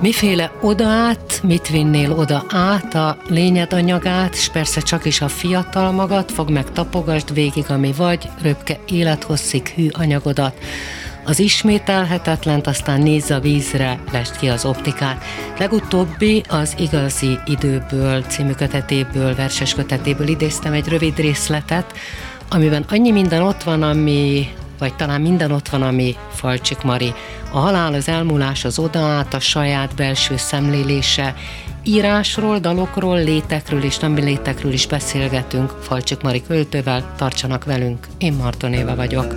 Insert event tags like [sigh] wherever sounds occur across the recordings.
Miféle oda át, mit vinnél oda át a lényed anyagát, és persze csak is a fiatal magad, fog meg tapogasd végig, ami vagy, röpke élethosszig hű anyagodat. Az ismételhetetlent, aztán nézz a vízre, lest ki az optikát. Legutóbbi az Igazi időből című kötetéből, verses kötetéből idéztem egy rövid részletet, amiben annyi minden ott van, ami vagy talán minden ott van, ami Falcsik Mari. A halál, az elmúlás, az odaát, a saját belső szemlélése, írásról, dalokról, létekről és nem létekről is beszélgetünk Falcsik Mari költővel. Tartsanak velünk, én Marton Éva vagyok.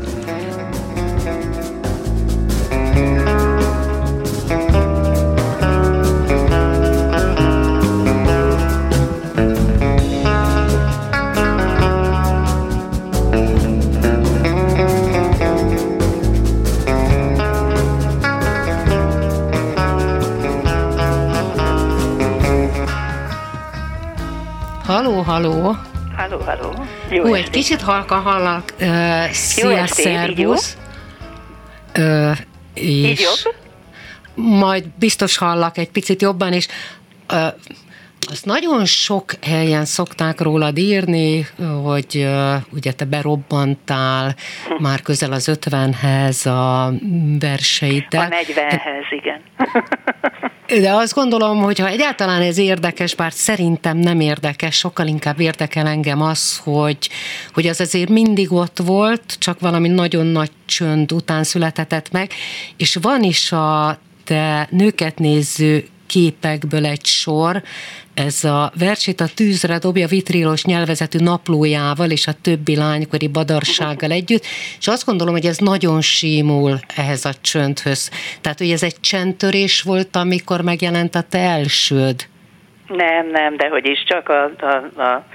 Haló. Jó Hú, egy kicsit halka hallak. Uh, szia, szervusz. Uh, és Így jobb? majd biztos hallak egy picit jobban, és uh, azt nagyon sok helyen szokták rólad írni, hogy uh, ugye te berobbantál már közel az ötvenhez a verseiddel. A 40-hez, igen. [laughs] De azt gondolom, hogy ha egyáltalán ez érdekes, bár szerintem nem érdekes, sokkal inkább érdekel engem az, hogy, hogy az azért mindig ott volt, csak valami nagyon nagy csönd után születhetett meg, és van is a te nőket néző képekből egy sor, ez a versét a tűzre dobja vitrilos nyelvezetű naplójával és a többi lánykori badarsággal együtt, és azt gondolom, hogy ez nagyon símul ehhez a csöndhöz. Tehát, hogy ez egy csendtörés volt, amikor megjelent a te elsőd. Nem, nem, de hogy is csak a, a, a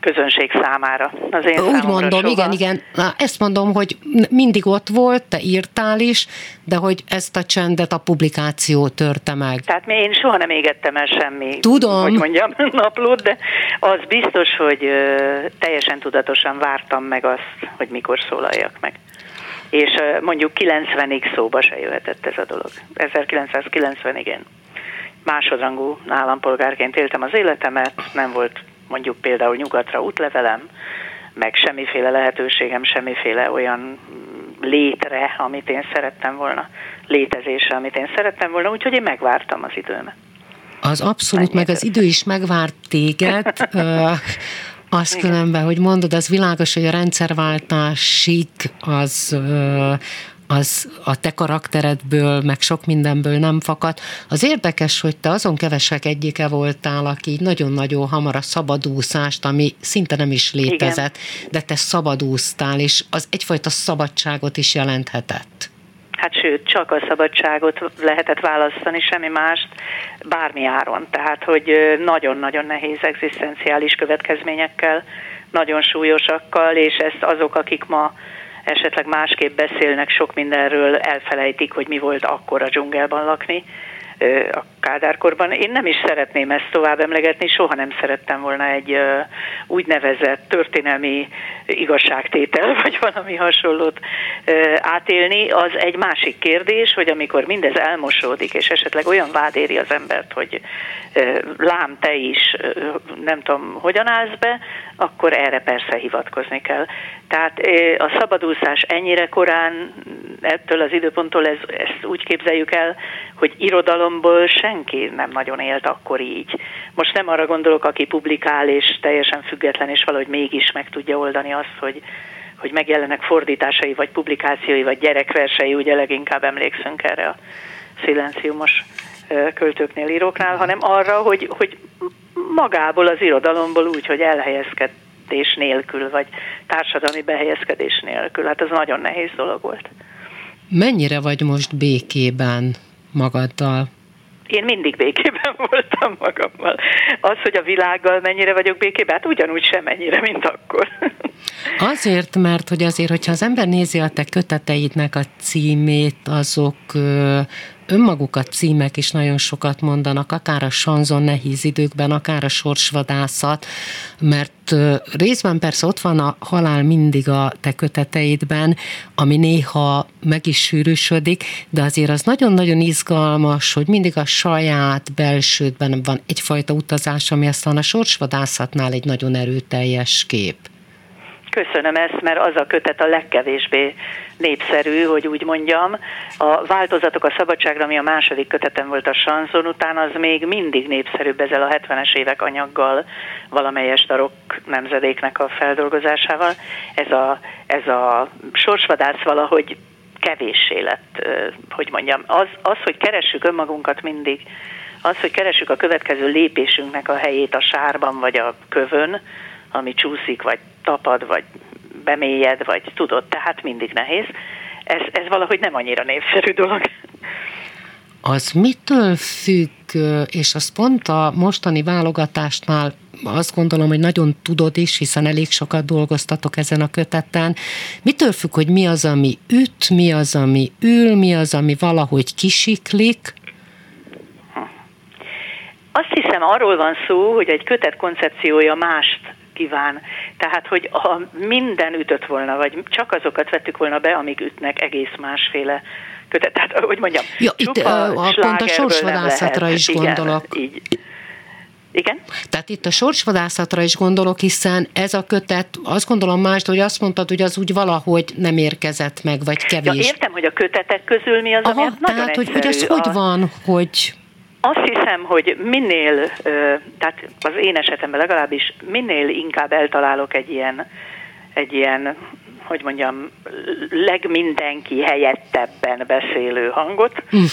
közönség számára. Az én Úgy mondom, soha. igen, igen. Na, ezt mondom, hogy mindig ott volt, te írtál is, de hogy ezt a csendet a publikáció törte meg. Tehát én soha nem égettem el semmi, Tudom. hogy mondjam, [laughs] naplót, de az biztos, hogy ö, teljesen tudatosan vártam meg azt, hogy mikor szólaljak meg. És mondjuk 90-ig szóba se jöhetett ez a dolog. 1990-ig én másodrangú állampolgárként éltem az életemet, nem volt mondjuk például nyugatra útlevelem, meg semmiféle lehetőségem, semmiféle olyan létre, amit én szerettem volna, létezésre, amit én szerettem volna, úgyhogy én megvártam az időmet. Az abszolút, meg az idő is megvárt téged. [laughs] Azt Igen. különben, hogy mondod, az világos, hogy a rendszerváltásig az, az a te karakteredből, meg sok mindenből nem fakad. Az érdekes, hogy te azon kevesek egyike voltál, aki nagyon-nagyon hamar a szabadúszást, ami szinte nem is létezett, Igen. de te szabadúztál, és az egyfajta szabadságot is jelenthetett. Hát sőt, csak a szabadságot lehetett választani, semmi mást, bármi áron. Tehát, hogy nagyon-nagyon nehéz egzisztenciális következményekkel, nagyon súlyosakkal, és ezt azok, akik ma esetleg másképp beszélnek sok mindenről, elfelejtik, hogy mi volt akkor a dzsungelban lakni a Kádárkorban. Én nem is szeretném ezt tovább emlegetni, soha nem szerettem volna egy úgynevezett történelmi igazságtétel, [laughs] vagy valami hasonlót átélni. Az egy másik kérdés, hogy amikor mindez elmosódik, és esetleg olyan vád éri az embert, hogy lám te is, nem tudom, hogyan állsz be, akkor erre persze hivatkozni kell. Tehát a szabadúszás ennyire korán, ettől az időponttól ez, ezt úgy képzeljük el, hogy irodalomból senki nem nagyon élt akkor így. Most nem arra gondolok, aki publikál és teljesen független, és valahogy mégis meg tudja oldani azt, hogy, hogy megjelennek fordításai, vagy publikációi, vagy gyerekversei, ugye leginkább emlékszünk erre a szilenciumos költőknél, íróknál, hanem arra, hogy, hogy magából az irodalomból úgy, hogy elhelyezkedés nélkül, vagy társadalmi behelyezkedés nélkül. Hát ez nagyon nehéz dolog volt. Mennyire vagy most békében magaddal? Én mindig békében [laughs] voltam magammal. Az, hogy a világgal mennyire vagyok békében, hát ugyanúgy sem mennyire, mint akkor. [laughs] Azért, mert hogy azért, hogyha az ember nézi a te köteteidnek a címét, azok önmaguk a címek is nagyon sokat mondanak, akár a sanzon nehéz időkben, akár a sorsvadászat, mert részben persze ott van a halál mindig a te köteteidben, ami néha meg is sűrűsödik, de azért az nagyon-nagyon izgalmas, hogy mindig a saját belsődben van egyfajta utazás, ami aztán a sorsvadászatnál egy nagyon erőteljes kép. Köszönöm ezt, mert az a kötet a legkevésbé népszerű, hogy úgy mondjam. A változatok a szabadságra, ami a második kötetem volt a Sanzon után, az még mindig népszerűbb ezzel a 70-es évek anyaggal, valamelyes darok nemzedéknek a feldolgozásával. Ez a, ez a sorsvadász valahogy kevéssé lett, hogy mondjam. Az, az, hogy keressük önmagunkat mindig, az, hogy keressük a következő lépésünknek a helyét a sárban vagy a kövön, ami csúszik, vagy tapad, vagy bemélyed, vagy tudod, tehát mindig nehéz. Ez, ez valahogy nem annyira népszerű dolog. Az mitől függ, és az pont a mostani válogatásnál azt gondolom, hogy nagyon tudod is, hiszen elég sokat dolgoztatok ezen a köteten. Mitől függ, hogy mi az, ami üt, mi az, ami ül, mi az, ami valahogy kisiklik? Azt hiszem arról van szó, hogy egy kötet koncepciója mást kíván. Tehát, hogy ha minden ütött volna, vagy csak azokat vettük volna be, amik ütnek egész másféle kötet. Tehát, hogy mondjam, ja, itt a, a pont a sorsvadászatra is Igen, gondolok. Így. Igen? Tehát itt a sorsvadászatra is gondolok, hiszen ez a kötet, azt gondolom mást, hogy azt mondtad, hogy az úgy valahogy nem érkezett meg, vagy kevés. Ja, értem, hogy a kötetek közül mi az, Aha, ami az tehát, nagyon hogy, hogy ez a... hogy van, hogy azt hiszem, hogy minél, tehát az én esetemben legalábbis minél inkább eltalálok egy ilyen, egy ilyen hogy mondjam, legmindenki helyettebben beszélő hangot, mm.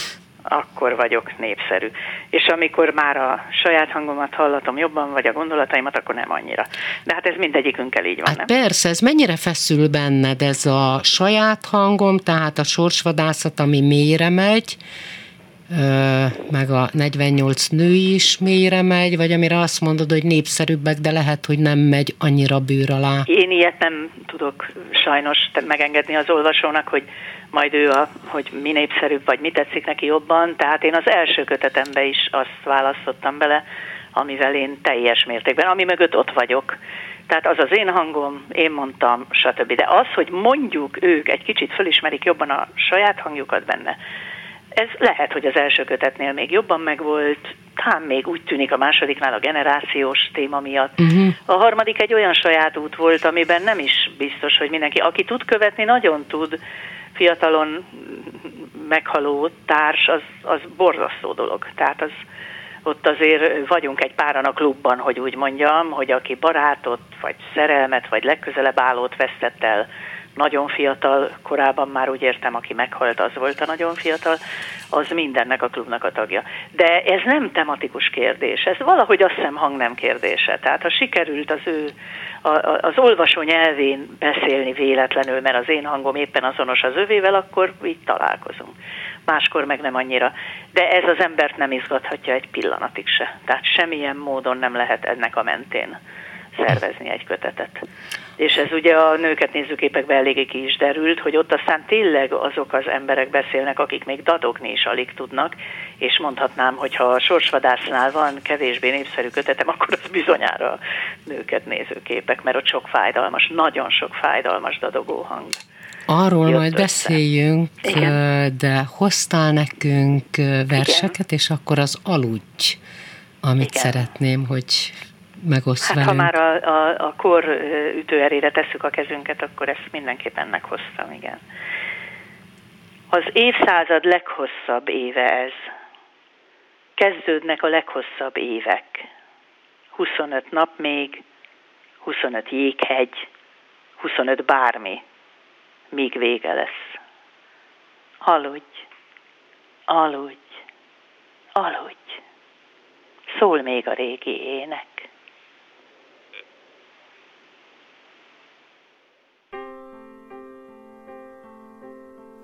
akkor vagyok népszerű. És amikor már a saját hangomat hallatom jobban, vagy a gondolataimat, akkor nem annyira. De hát ez mindegyikünkkel így van, hát nem? Persze, ez mennyire feszül benned ez a saját hangom, tehát a sorsvadászat, ami mélyre megy, meg a 48 nő is mélyre megy, vagy amire azt mondod, hogy népszerűbbek, de lehet, hogy nem megy annyira bőr alá. Én ilyet nem tudok sajnos megengedni az olvasónak, hogy majd ő, a, hogy mi népszerűbb, vagy mi tetszik neki jobban. Tehát én az első kötetembe is azt választottam bele, amivel én teljes mértékben, ami mögött ott vagyok. Tehát az az én hangom, én mondtam, stb. De az, hogy mondjuk ők egy kicsit fölismerik jobban a saját hangjukat benne, ez lehet, hogy az első kötetnél még jobban megvolt, talán még úgy tűnik a másodiknál a generációs téma miatt. Uh-huh. A harmadik egy olyan saját út volt, amiben nem is biztos, hogy mindenki, aki tud követni, nagyon tud fiatalon meghaló társ, az, az borzasztó dolog. Tehát az, ott azért vagyunk egy páran a klubban, hogy úgy mondjam, hogy aki barátot, vagy szerelmet, vagy legközelebb állót vesztett el, nagyon fiatal korában már úgy értem, aki meghalt, az volt a nagyon fiatal, az mindennek a klubnak a tagja. De ez nem tematikus kérdés, ez valahogy azt hiszem hang nem kérdése. Tehát ha sikerült az ő, a, a, az olvasó nyelvén beszélni véletlenül, mert az én hangom éppen azonos az övével, akkor így találkozunk. Máskor meg nem annyira. De ez az embert nem izgathatja egy pillanatig se. Tehát semmilyen módon nem lehet ennek a mentén szervezni egy kötetet. És ez ugye a nőket nézőképekbe eléggé ki is derült, hogy ott aztán tényleg azok az emberek beszélnek, akik még dadogni is alig tudnak, és mondhatnám, hogy ha a sorsvadásznál van kevésbé népszerű kötetem, akkor az bizonyára nőket nézőképek, mert ott sok fájdalmas, nagyon sok fájdalmas dadogó hang. Arról majd össze. beszéljünk, Igen. de hoztál nekünk verseket, Igen. és akkor az aludj, amit Igen. szeretném, hogy megoszt hát, velünk. ha már a, a, a kor ütőerére tesszük a kezünket, akkor ezt mindenképpen meghoztam, igen. Az évszázad leghosszabb éve ez. Kezdődnek a leghosszabb évek. 25 nap még, 25 jéghegy, 25 bármi, míg vége lesz. Aludj, aludj, aludj. Szól még a régi ének.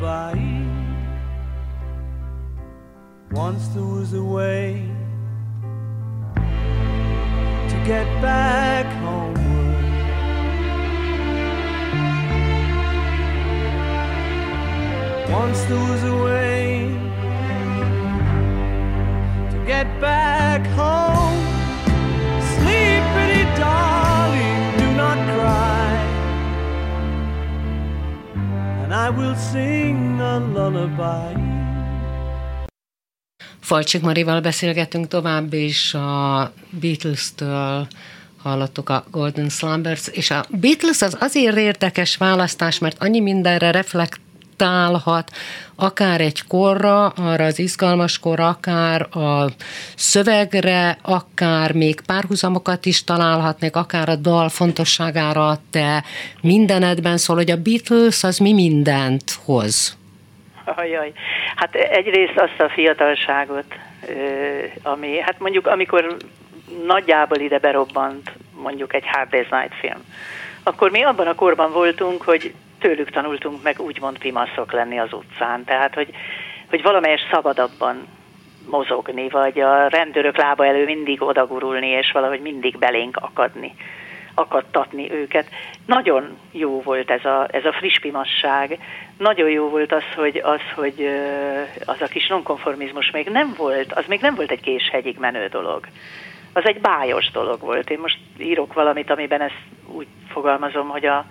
Lullaby. Once there was a way to get back homeward. Once there was a way to get back will sing a lullaby. Falcsik Marival beszélgetünk tovább, és a Beatles-től hallottuk a Golden Slumbers, és a Beatles az azért érdekes választás, mert annyi mindenre reflektálhat, akár egy korra, arra az izgalmas korra, akár a szövegre, akár még párhuzamokat is találhatnék, akár a dal fontosságára te mindenedben szól, hogy a Beatles az mi mindent hoz. Ajaj. Hát egyrészt azt a fiatalságot, ami, hát mondjuk amikor nagyjából ide berobbant mondjuk egy Hard Day's Night film, akkor mi abban a korban voltunk, hogy tőlük tanultunk meg úgymond pimaszok lenni az utcán. Tehát, hogy, hogy valamelyes szabadabban mozogni, vagy a rendőrök lába elő mindig odagurulni, és valahogy mindig belénk akadni akadtatni őket. Nagyon jó volt ez a, ez a friss pimasság, nagyon jó volt az, hogy az, hogy az a kis nonkonformizmus még nem volt, az még nem volt egy késhegyig menő dolog. Az egy bájos dolog volt. Én most írok valamit, amiben ezt úgy fogalmazom, hogy a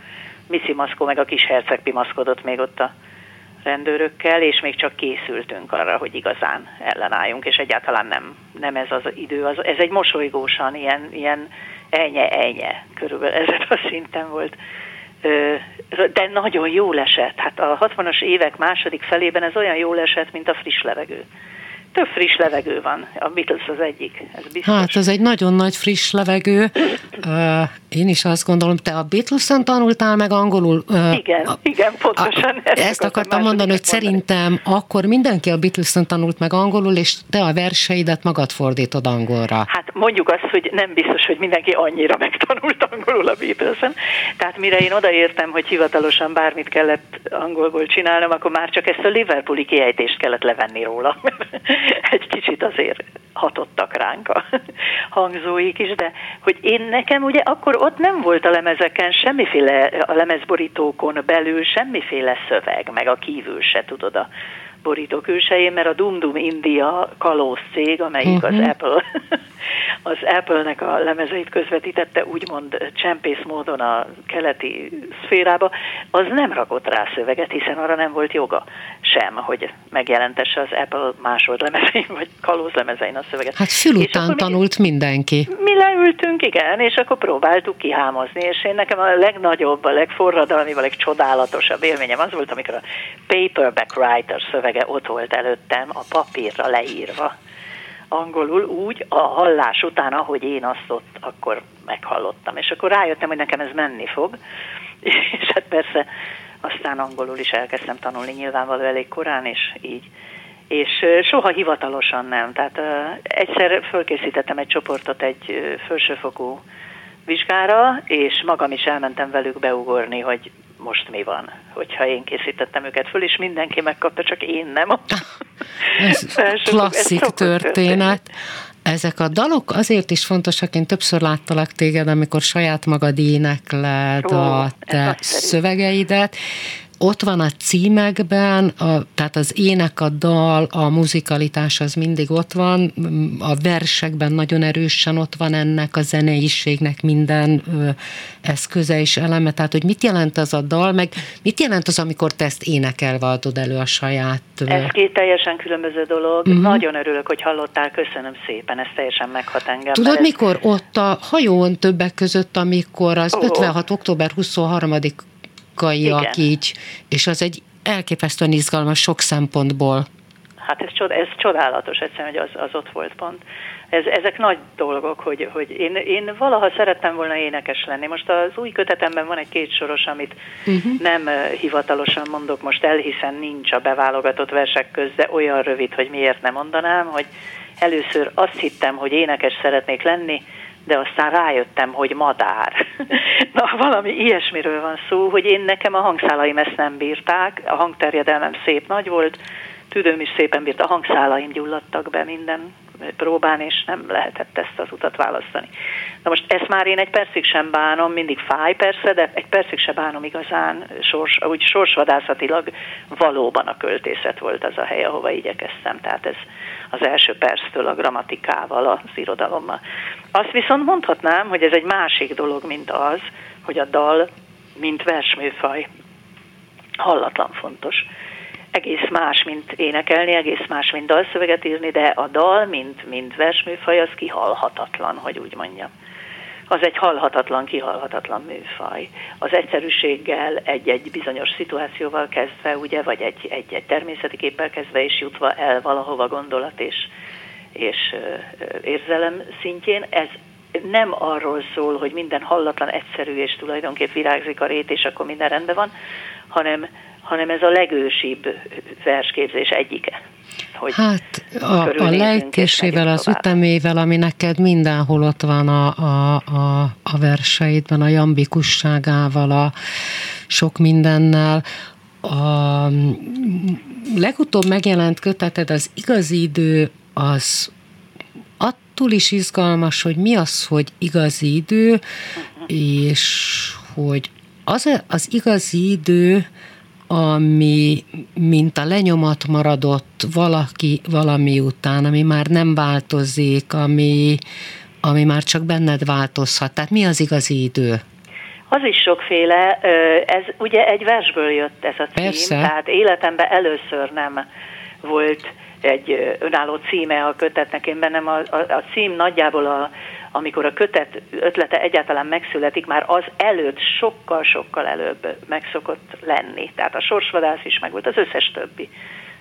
Missy Maszkó meg a kis herceg pimaszkodott még ott a rendőrökkel, és még csak készültünk arra, hogy igazán ellenálljunk, és egyáltalán nem, nem ez az idő. Az, ez egy mosolygósan, ilyen, ilyen enye-enye, körülbelül ezen a szinten volt. De nagyon jó esett. Hát a 60-as évek második felében ez olyan jó esett, mint a friss levegő több friss levegő van. A Beatles az egyik, ez biztos. Hát ez egy nagyon nagy friss levegő. Én is azt gondolom, te a Beatles-en tanultál meg angolul. Igen, a, igen, pontosan. A, ezt akartam mondani, hogy mondani. szerintem akkor mindenki a Beatles-en tanult meg angolul, és te a verseidet magad fordítod angolra. Hát mondjuk azt, hogy nem biztos, hogy mindenki annyira megtanult angolul a Beatles-en. Tehát mire én odaértem, hogy hivatalosan bármit kellett angolból csinálnom, akkor már csak ezt a Liverpooli kiejtést kellett levenni róla. [laughs] egy kicsit azért hatottak ránk a [laughs] hangzóik is, de hogy én nekem ugye akkor ott nem volt a lemezeken semmiféle, a lemezborítókon belül semmiféle szöveg, meg a kívül se tudod a borító külsején, mert a Dum Dum India kalóz cég, amelyik uh-huh. az mhm. Apple, [laughs] az Apple-nek a lemezeit közvetítette úgymond csempész módon a keleti szférába, az nem rakott rá szöveget, hiszen arra nem volt joga sem, hogy megjelentesse az Apple másodlemezein vagy kalóz lemezein a szöveget. Hát fül után tanult mi, mindenki. Mi leültünk, igen, és akkor próbáltuk kihámozni, és én nekem a legnagyobb, a legforradalmi, a legcsodálatosabb élményem az volt, amikor a paperback writer szöveg szövege ott volt előttem, a papírra leírva. Angolul úgy, a hallás után, ahogy én azt ott akkor meghallottam. És akkor rájöttem, hogy nekem ez menni fog. [laughs] És hát persze aztán angolul is elkezdtem tanulni nyilvánvaló elég korán, és így. És soha hivatalosan nem. Tehát uh, egyszer fölkészítettem egy csoportot egy felsőfokú vizsgára, és magam is elmentem velük beugorni, hogy most mi van, hogyha én készítettem őket föl, és mindenki megkapta, csak én nem. [laughs] [laughs] Ez klasszik ez történet. Ezek a dalok azért is fontosak, én többször láttalak téged, amikor saját magad énekled Ó, a te szövegeidet, ott van a címekben, a, tehát az ének, a dal, a muzikalitás az mindig ott van, a versekben nagyon erősen ott van ennek a zeneiségnek minden ö, eszköze és eleme, tehát hogy mit jelent az a dal, meg mit jelent az, amikor te ezt énekelve adod elő a saját... Ez két teljesen különböző dolog. Uh-huh. Nagyon örülök, hogy hallottál, köszönöm szépen, ez teljesen meghat engem. Tudod, ez... mikor ott a hajón többek között, amikor az oh. 56. október 23 kaiak így, és az egy elképesztően izgalmas sok szempontból. Hát ez, csod, ez csodálatos egyszerűen, hogy az, az ott volt pont. Ez, ezek nagy dolgok, hogy, hogy én, én valaha szerettem volna énekes lenni. Most az új kötetemben van egy két soros, amit uh-huh. nem hivatalosan mondok most el, hiszen nincs a beválogatott versek köz, de olyan rövid, hogy miért nem mondanám, hogy először azt hittem, hogy énekes szeretnék lenni, de aztán rájöttem, hogy madár. [laughs] Na, valami ilyesmiről van szó, hogy én nekem a hangszálaim ezt nem bírták, a hangterjedelmem szép nagy volt, tüdőm is szépen bírt, a hangszálaim gyulladtak be minden próbán, és nem lehetett ezt az utat választani. Na most ezt már én egy percig sem bánom, mindig fáj persze, de egy percig sem bánom igazán, sors, úgy sorsvadászatilag valóban a költészet volt az a hely, ahova igyekeztem. Tehát ez az első perctől a grammatikával, az irodalommal. Azt viszont mondhatnám, hogy ez egy másik dolog, mint az, hogy a dal, mint versműfaj, hallatlan fontos egész más, mint énekelni, egész más, mint dalszöveget írni, de a dal, mint, mint versműfaj, az kihalhatatlan, hogy úgy mondjam. Az egy halhatatlan, kihalhatatlan műfaj. Az egyszerűséggel, egy-egy bizonyos szituációval kezdve, ugye, vagy egy, egy, egy természeti képpel kezdve és jutva el valahova gondolat és, és érzelem szintjén, ez nem arról szól, hogy minden hallatlan, egyszerű és tulajdonképp virágzik a rét, és akkor minden rendben van, hanem hanem ez a legősibb versképzés egyike. Hogy hát a, a lejtésével, az ütemével, ami neked mindenhol ott van a, a, a, a verseidben, a jambikusságával, a sok mindennel, a legutóbb megjelent köteted, az igazi idő, az attól is izgalmas, hogy mi az, hogy igazi idő, uh-huh. és hogy az, az igazi idő, ami mint a lenyomat maradott valaki valami után, ami már nem változik, ami, ami már csak benned változhat. Tehát mi az igazi idő? Az is sokféle, ez ugye egy versből jött ez a cím, Persze. tehát életemben először nem volt egy önálló címe a kötetnek, én bennem a, a, a cím nagyjából a, amikor a kötet ötlete egyáltalán megszületik, már az előtt sokkal-sokkal előbb megszokott lenni. Tehát a sorsvadász is meg volt, az összes többi.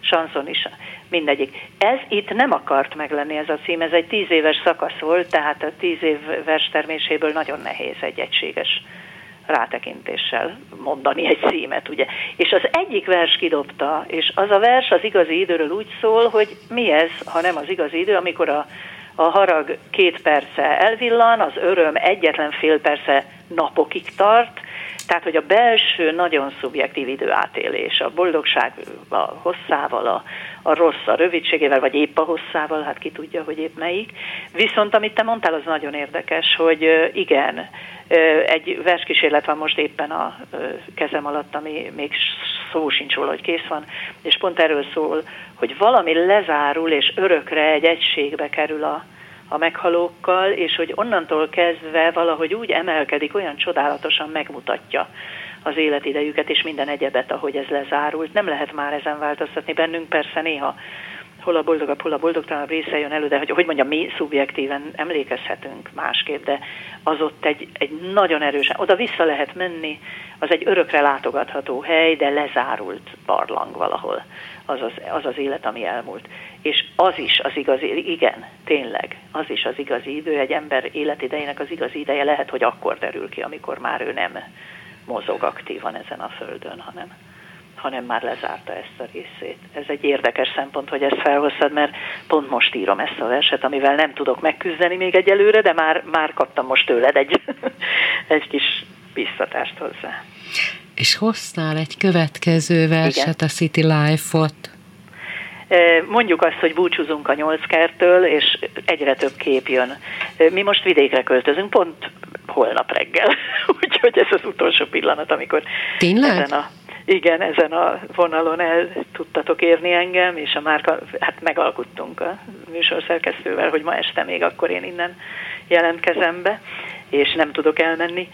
Sanszon is, mindegyik. Ez itt nem akart meglenni ez a cím, ez egy tíz éves szakasz volt, tehát a tíz év versterméséből nagyon nehéz egy egységes rátekintéssel mondani egy címet, ugye. És az egyik vers kidobta, és az a vers az igazi időről úgy szól, hogy mi ez, ha nem az igazi idő, amikor a a harag két perce elvillan, az öröm egyetlen fél perce napokig tart, tehát, hogy a belső, nagyon szubjektív időátélés, a boldogság a hosszával, a, a rossz a rövidségével, vagy épp a hosszával, hát ki tudja, hogy épp melyik. Viszont amit te mondtál, az nagyon érdekes, hogy igen, egy verskísérlet van most éppen a kezem alatt, ami még szó sincs róla, hogy kész van, és pont erről szól, hogy valami lezárul, és örökre egy egységbe kerül a, a meghalókkal, és hogy onnantól kezdve valahogy úgy emelkedik, olyan csodálatosan megmutatja az életidejüket és minden egyebet, ahogy ez lezárult. Nem lehet már ezen változtatni bennünk, persze néha hol a boldogabb, hol a boldogtalanabb része jön elő, de hogy, hogy mondjam, mi szubjektíven emlékezhetünk másképp, de az ott egy, egy nagyon erősen, oda vissza lehet menni, az egy örökre látogatható hely, de lezárult barlang valahol, az az, az, az élet, ami elmúlt. És az is az igazi, igen, tényleg, az is az igazi idő, egy ember életidejének az igazi ideje lehet, hogy akkor derül ki, amikor már ő nem mozog aktívan ezen a földön, hanem hanem már lezárta ezt a részét. Ez egy érdekes szempont, hogy ezt felhoztad, mert pont most írom ezt a verset, amivel nem tudok megküzdeni még egyelőre, de már, már kaptam most tőled egy, [laughs] egy kis biztatást hozzá. És hoztál egy következő verset, Igen. a City Life-ot. Mondjuk azt, hogy búcsúzunk a nyolckertől, és egyre több kép jön. Mi most vidékre költözünk, pont holnap reggel. [laughs] Úgyhogy ez az utolsó pillanat, amikor Tényleg? ezen a igen, ezen a vonalon el tudtatok érni engem, és a márka, hát megalkuttunk a műsorszerkesztővel, hogy ma este még akkor én innen jelentkezem be, és nem tudok elmenni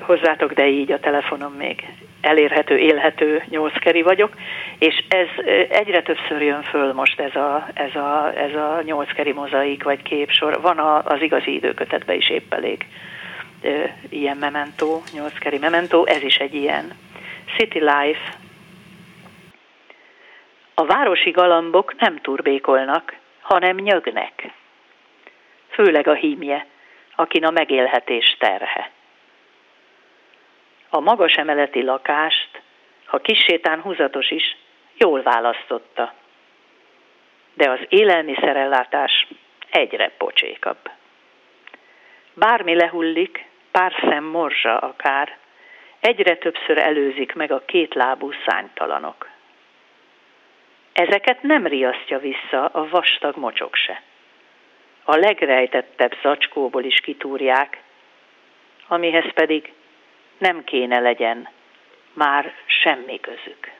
hozzátok, de így a telefonom még elérhető, élhető nyolckeri vagyok, és ez egyre többször jön föl most ez a, ez a, ez a nyolckeri mozaik vagy képsor. Van a, az igazi időkötetben is épp elég ilyen mementó, nyolckeri mementó, ez is egy ilyen. City Life. A városi galambok nem turbékolnak, hanem nyögnek. Főleg a hímje, akin a megélhetés terhe. A magas emeleti lakást, ha kisétán húzatos is, jól választotta. De az élelmiszerellátás egyre pocsékabb. Bármi lehullik, pár szem morzsa akár, egyre többször előzik meg a kétlábú szánytalanok. Ezeket nem riasztja vissza a vastag mocsok se. A legrejtettebb zacskóból is kitúrják, amihez pedig nem kéne legyen már semmi közük.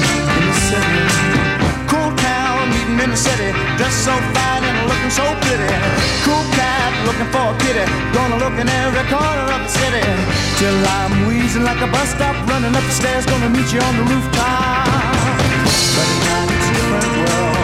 dressed so fine and looking so pretty. Cool cat looking for a kitty, gonna look in every corner of the city. Till I'm wheezing like a bus stop, running up the stairs, gonna meet you on the rooftop. But it's a different world.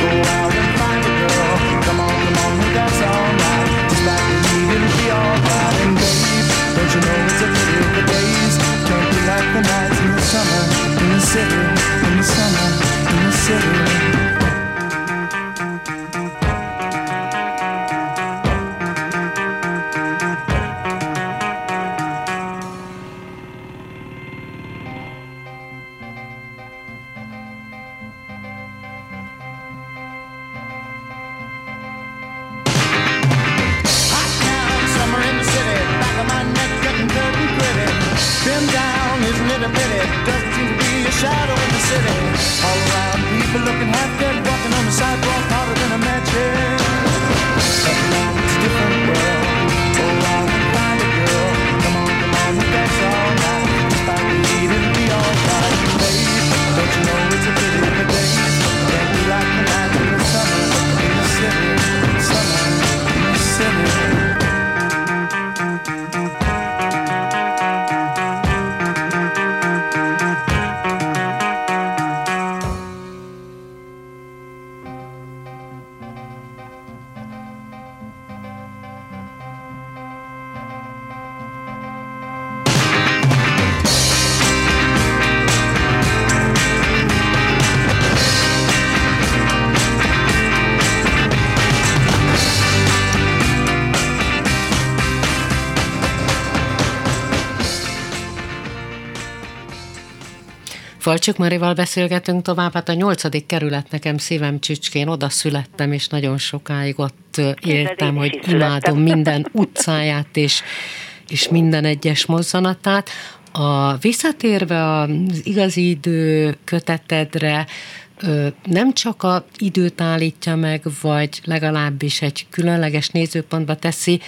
Go out and find a girl. Come on, come on, we dance all night. Just like we need it'll be alright. And babe, don't you know it's a pity the days can't be like the nights in the summer in the city, in the summer in the city. in a minute. Doesn't seem to be a shadow in the city. All around, people looking half dead, walking on the sidewalk harder than a match. Falcsuk Marival beszélgetünk tovább, hát a nyolcadik kerület nekem szívem csücskén, oda születtem, és nagyon sokáig ott éltem, hogy imádom minden [laughs] utcáját, és, és minden egyes mozzanatát. A visszatérve az igazi idő kötetedre, nem csak a időt állítja meg, vagy legalábbis egy különleges nézőpontba teszi,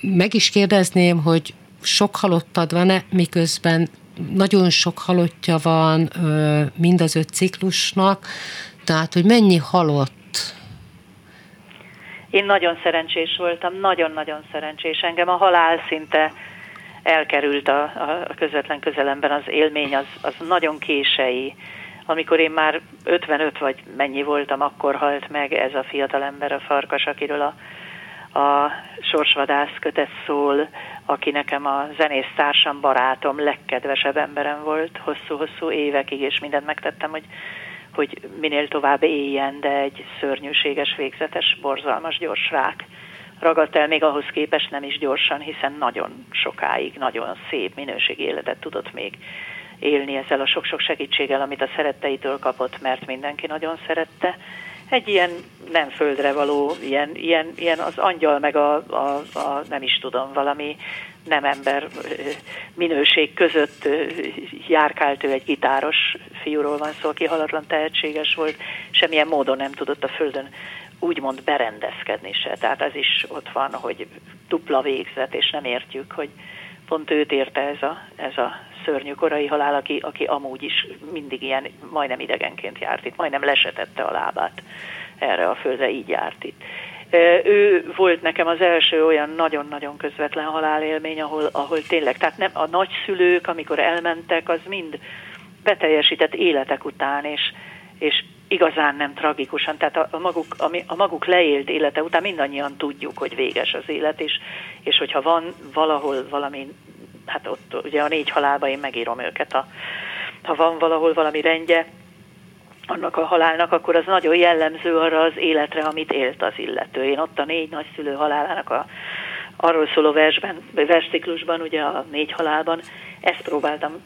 meg is kérdezném, hogy sok halottad van-e, miközben nagyon sok halottja van mind az öt ciklusnak, tehát hogy mennyi halott? Én nagyon szerencsés voltam, nagyon-nagyon szerencsés. Engem a halál szinte elkerült a, a közvetlen közelemben az élmény, az, az nagyon kései. Amikor én már 55 vagy mennyi voltam, akkor halt meg ez a fiatal ember, a farkas, akiről a, a sorsvadász kötet szól, aki nekem a zenész társam, barátom, legkedvesebb emberem volt hosszú-hosszú évekig, és mindent megtettem, hogy, hogy minél tovább éljen, de egy szörnyűséges, végzetes, borzalmas gyors rák ragadt el, még ahhoz képest nem is gyorsan, hiszen nagyon sokáig, nagyon szép minőségi életet tudott még élni ezzel a sok-sok segítséggel, amit a szeretteitől kapott, mert mindenki nagyon szerette. Egy ilyen nem földre való, ilyen, ilyen, ilyen az angyal meg a, a, a nem is tudom, valami nem ember minőség között járkált ő egy gitáros fiúról van szó, aki halatlan tehetséges volt, semmilyen módon nem tudott a földön úgymond berendezkedni se. Tehát ez is ott van, hogy dupla végzet, és nem értjük, hogy pont őt érte ez a, ez a szörnyű korai halál, aki, aki amúgy is mindig ilyen majdnem idegenként járt itt, majdnem lesetette a lábát erre a földre, így járt itt. Ő volt nekem az első olyan nagyon-nagyon közvetlen halálélmény, ahol, ahol tényleg, tehát nem, a nagyszülők, amikor elmentek, az mind beteljesített életek után, és, és igazán nem tragikusan, tehát a, maguk, a maguk leélt élete után mindannyian tudjuk, hogy véges az élet, és, és hogyha van valahol valami, hát ott ugye a négy halálban én megírom őket, a, ha van valahol valami rendje, annak a halálnak, akkor az nagyon jellemző arra az életre, amit élt az illető. Én ott a négy nagyszülő halálának a arról szóló versben, versciklusban, ugye a négy halálban, ezt próbáltam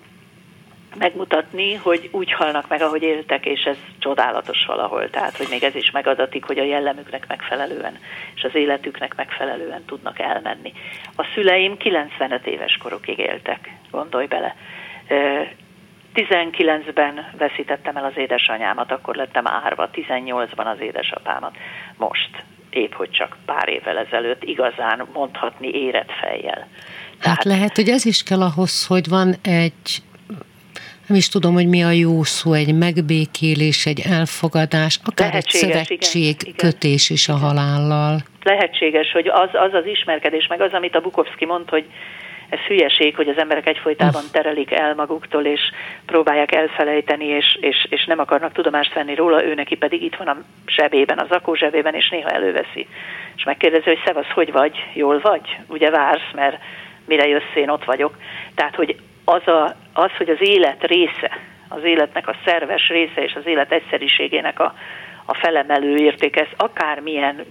megmutatni, hogy úgy halnak meg, ahogy éltek, és ez csodálatos valahol. Tehát, hogy még ez is megadatik, hogy a jellemüknek megfelelően, és az életüknek megfelelően tudnak elmenni. A szüleim 95 éves korukig éltek, gondolj bele. 19-ben veszítettem el az édesanyámat, akkor lettem árva, 18-ban az édesapámat. Most, épp hogy csak pár évvel ezelőtt, igazán mondhatni érett fejjel. Hát Tehát, hát lehet, hogy ez is kell ahhoz, hogy van egy nem is tudom, hogy mi a jó szó, egy megbékélés, egy elfogadás, akár egy szövetség, igen, kötés is a halállal. Lehetséges, hogy az, az az ismerkedés, meg az, amit a Bukowski mondta, hogy ez hülyeség, hogy az emberek egyfolytában terelik el maguktól, és próbálják elfelejteni, és, és, és nem akarnak tudomást venni róla, ő neki pedig itt van a zsebében, az akó zsebében, és néha előveszi. És megkérdezi, hogy szevasz, hogy vagy? Jól vagy? Ugye vársz, mert mire jössz, én ott vagyok. Tehát, hogy az, a, az, hogy az élet része, az életnek a szerves része és az élet egyszeriségének a, a felemelő érték, ez akármilyen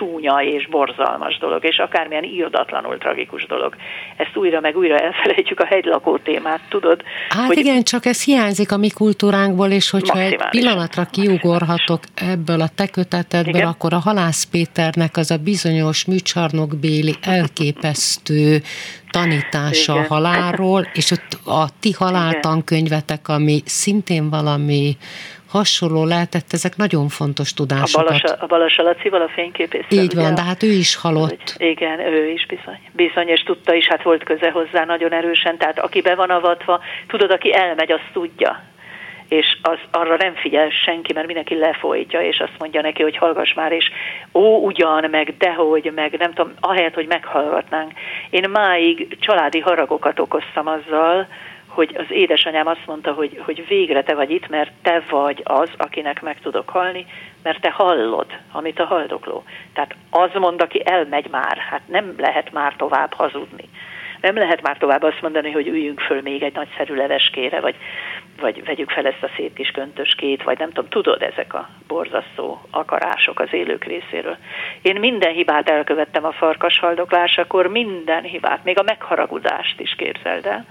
csúnya és borzalmas dolog, és akármilyen írdatlanul tragikus dolog. Ezt újra meg újra elfelejtjük a hegylakó témát, tudod? Hát hogy igen, csak ez hiányzik a mi kultúránkból, és hogyha egy pillanatra kiugorhatok ebből a te kötetedből, igen? akkor a Halász Péternek az a bizonyos műcsarnokbéli elképesztő tanítása Igen. a halálról, és ott a ti haláltankönyvetek, ami szintén valami hasonló lehetett, ezek nagyon fontos tudásokat. A Balasa, a Balasa Lacival, a fényképésszel. Így van, de hát ő is halott. Hogy, igen, ő is bizony. Bizony, és tudta is, hát volt köze hozzá nagyon erősen, tehát aki be van avatva, tudod, aki elmegy, azt tudja és az, arra nem figyel senki, mert mindenki lefolytja, és azt mondja neki, hogy hallgass már, és ó, ugyan, meg dehogy, meg nem tudom, ahelyett, hogy meghallgatnánk. Én máig családi haragokat okoztam azzal, hogy az édesanyám azt mondta, hogy, hogy végre te vagy itt, mert te vagy az, akinek meg tudok halni, mert te hallod, amit a haldokló. Tehát az mond, aki elmegy már, hát nem lehet már tovább hazudni. Nem lehet már tovább azt mondani, hogy üljünk föl még egy nagyszerű leveskére, vagy, vagy vegyük fel ezt a szép kis köntöskét, vagy nem tudom, tudod ezek a borzasztó akarások az élők részéről. Én minden hibát elkövettem a farkas haldoklásakor, minden hibát, még a megharagudást is képzeld el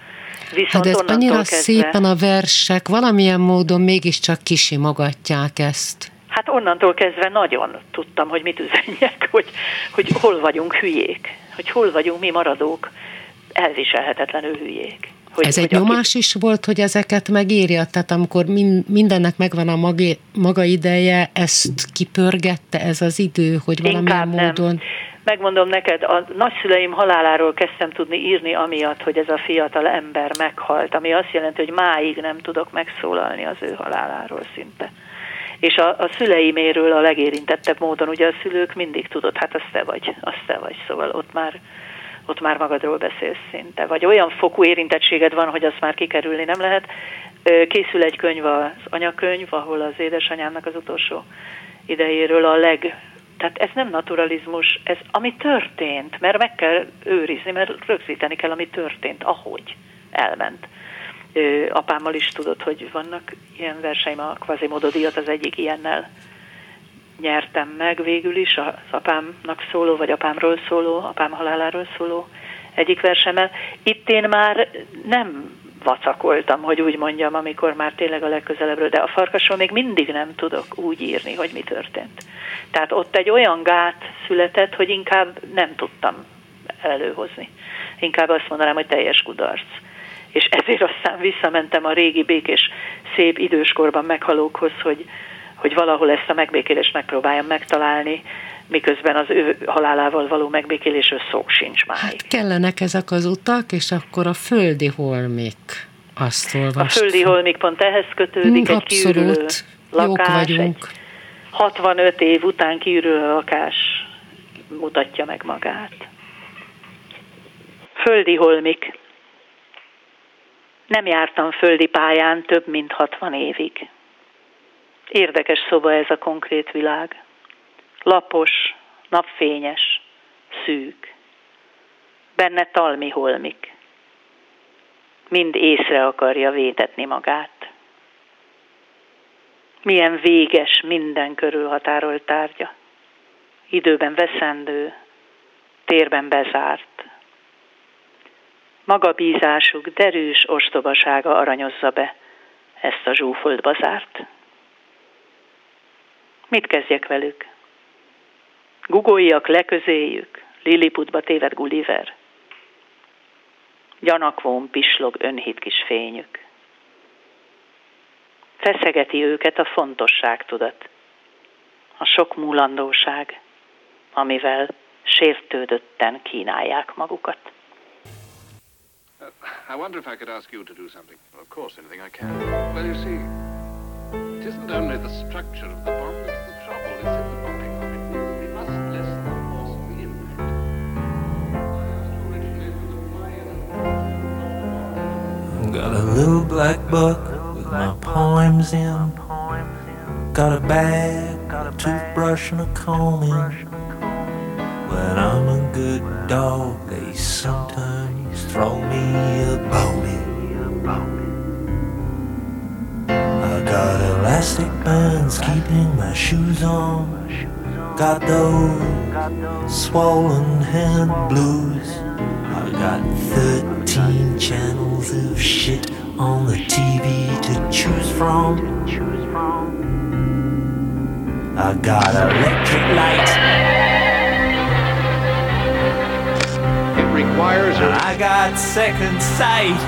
Viszont hát ez annyira kezdve, szépen a versek, valamilyen módon mégiscsak kisimogatják ezt. Hát onnantól kezdve nagyon tudtam, hogy mit üzenjek, [laughs] hogy, hogy hol vagyunk hülyék, hogy hol vagyunk mi maradók, elviselhetetlenül hülyék. Hogy, Ez egy nyomás aki... is volt, hogy ezeket megírja? Tehát amikor mindennek megvan a maga, maga ideje, ezt kipörgette ez az idő, hogy valamilyen Inkább módon... Nem megmondom neked, a nagyszüleim haláláról kezdtem tudni írni, amiatt, hogy ez a fiatal ember meghalt, ami azt jelenti, hogy máig nem tudok megszólalni az ő haláláról szinte. És a, a szüleiméről a legérintettebb módon, ugye a szülők mindig tudod, hát az te vagy, az te vagy, szóval ott már ott már magadról beszélsz szinte. Vagy olyan fokú érintettséged van, hogy azt már kikerülni nem lehet. Készül egy könyv, az anyakönyv, ahol az édesanyámnak az utolsó idejéről a leg tehát ez nem naturalizmus, ez ami történt, mert meg kell őrizni, mert rögzíteni kell, ami történt, ahogy elment. apámmal is tudod, hogy vannak ilyen verseim, a Quasimodo díjat az egyik ilyennel nyertem meg végül is, az apámnak szóló, vagy apámról szóló, apám haláláról szóló egyik versemmel. Itt én már nem vacakoltam, hogy úgy mondjam, amikor már tényleg a legközelebbről, de a farkasról még mindig nem tudok úgy írni, hogy mi történt. Tehát ott egy olyan gát született, hogy inkább nem tudtam előhozni. Inkább azt mondanám, hogy teljes kudarc. És ezért aztán visszamentem a régi békés, szép időskorban meghalókhoz, hogy, hogy valahol ezt a megbékélést megpróbáljam megtalálni, miközben az ő halálával való megbékélésről szó sincs már. Hát kellenek ezek az utak, és akkor a földi holmik. Azt olvastam. A földi holmik pont ehhez kötődik, hmm, egy Abszolút. lakás. Egy 65 év után kiürülő lakás mutatja meg magát. Földi holmik. Nem jártam földi pályán több mint 60 évig. Érdekes szoba ez a konkrét világ. Lapos, napfényes, szűk. Benne talmi holmik. Mind észre akarja vétetni magát. Milyen véges minden körülhatárolt tárgya. Időben veszendő, térben bezárt. Maga bízásuk derűs ostobasága aranyozza be ezt a zsúfolt bazárt. Mit kezdjek velük? Gugoljak leközéjük, Lilliputba téved Gulliver. Gyanakvón pislog önhit kis fényük. Feszegeti őket a fontosság tudat, a sok múlandóság, amivel sértődötten kínálják magukat. I wonder if I could ask you to do something. Well, of course, anything I can. Well, you see, isn't only the structure of the bomb that's the trouble, it's in the bombing of it. We must the force of the. Got a little black book with my poems in. Got a bag, a toothbrush, and a comb in. When I'm a good dog, they sometimes throw me a bone. I got elastic bands keeping my shoes on. Got those swollen hand blues. I got 13 channels of shit on the TV to choose from. I got electric light. It requires And I got second sight.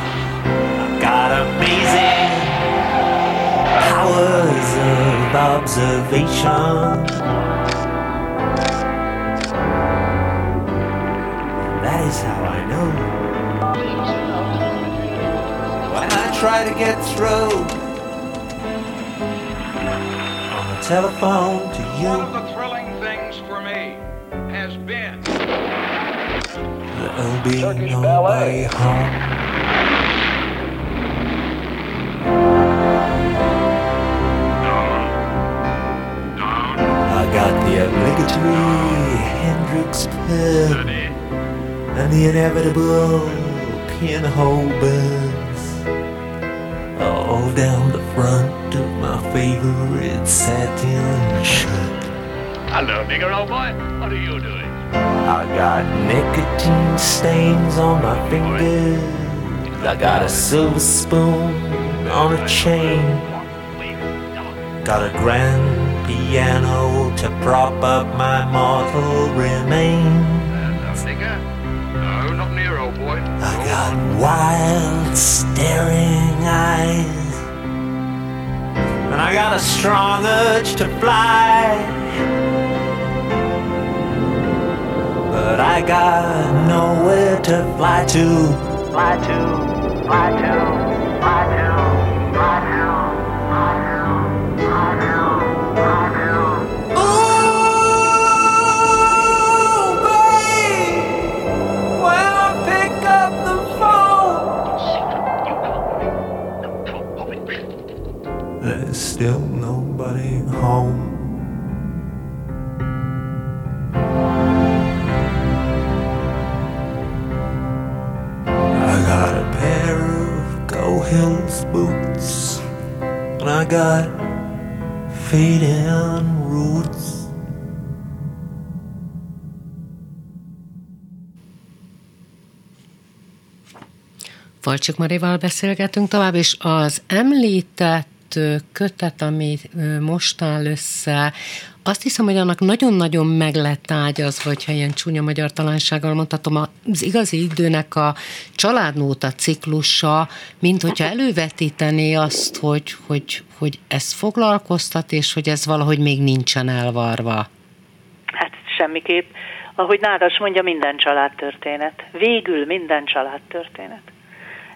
I got amazing powers of observation. That is how I know. When I try to get through on the telephone to you. One of the thrilling things for me has been there'll be no way home. Obligatory Hendrix pen and the inevitable pinhole burns all down the front of my favorite satin shirt. Hello, nigger, old boy. What are you doing? I got nicotine stains on my fingers. I got a silver spoon on a chain. Got a grand piano to prop up my mortal remains. Hello. No, not near, old boy. I got wild, staring eyes. And I got a strong urge to fly. But I got nowhere to fly to. Fly to, fly to, fly to, Hill boots, and I got fading roots. Falcsik Marival beszélgetünk tovább, és az említett kötet, ami most áll össze, azt hiszem, hogy annak nagyon-nagyon meg lett ágyazva, hogyha ilyen csúnya magyar talánsággal mondhatom, az igazi időnek a családnóta ciklusa, mint hogyha elővetítené azt, hogy, hogy, hogy ez foglalkoztat, és hogy ez valahogy még nincsen elvarva. Hát semmiképp. Ahogy Nádas mondja, minden családtörténet. Végül minden családtörténet.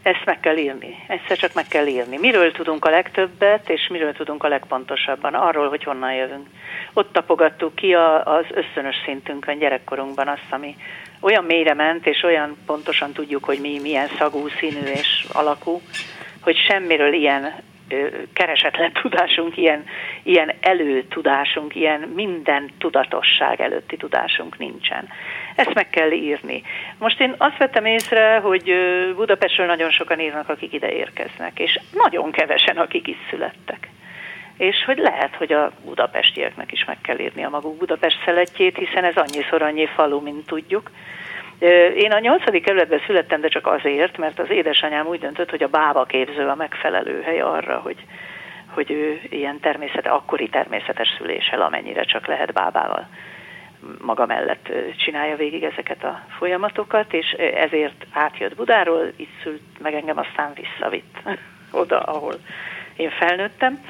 Ezt meg kell írni. Egyszer csak meg kell írni. Miről tudunk a legtöbbet, és miről tudunk a legpontosabban? Arról, hogy honnan jövünk. Ott tapogattuk ki a, az összönös szintünkön, gyerekkorunkban azt, ami olyan mélyre ment, és olyan pontosan tudjuk, hogy mi milyen szagú, színű és alakú, hogy semmiről ilyen keresetlen [laughs] tudásunk, ilyen, ilyen előtudásunk, ilyen minden tudatosság előtti tudásunk nincsen. Ezt meg kell írni. Most én azt vettem észre, hogy Budapestről nagyon sokan írnak, akik ide érkeznek, és nagyon kevesen, akik itt születtek. És hogy lehet, hogy a budapestieknek is meg kell írni a maguk Budapest szeletjét, hiszen ez annyiszor annyi falu, mint tudjuk. Én a nyolcadik kerületben születtem, de csak azért, mert az édesanyám úgy döntött, hogy a bába képző a megfelelő hely arra, hogy, hogy ő ilyen természet, akkori természetes szüléssel, amennyire csak lehet bábával maga mellett csinálja végig ezeket a folyamatokat, és ezért átjött Budáról, itt szült meg engem, aztán visszavitt [laughs] oda, ahol én felnőttem.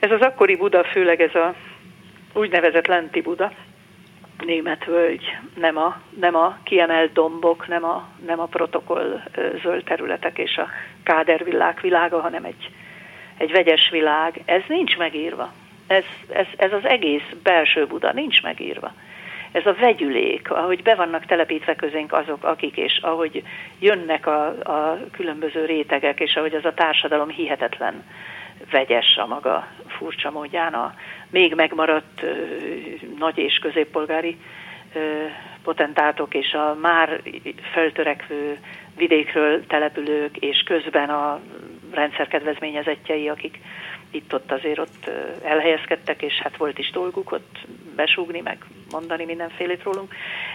Ez az akkori Buda, főleg ez a úgynevezett Lenti Buda, német völgy, nem a, nem a kiemelt dombok, nem a, nem a protokoll zöld területek és a kádervillák világa, hanem egy, egy vegyes világ. Ez nincs megírva. Ez, ez, ez az egész belső Buda nincs megírva. Ez a vegyülék, ahogy be vannak telepítve közénk azok, akik, és ahogy jönnek a, a különböző rétegek, és ahogy az a társadalom hihetetlen vegyes a maga furcsa módján, a még megmaradt ö, nagy és középpolgári ö, potentátok és a már feltörekvő vidékről települők, és közben a rendszer kedvezményezettjei, akik itt-ott azért ott elhelyezkedtek, és hát volt is dolguk ott besúgni, meg mondani mindenfélét rólunk.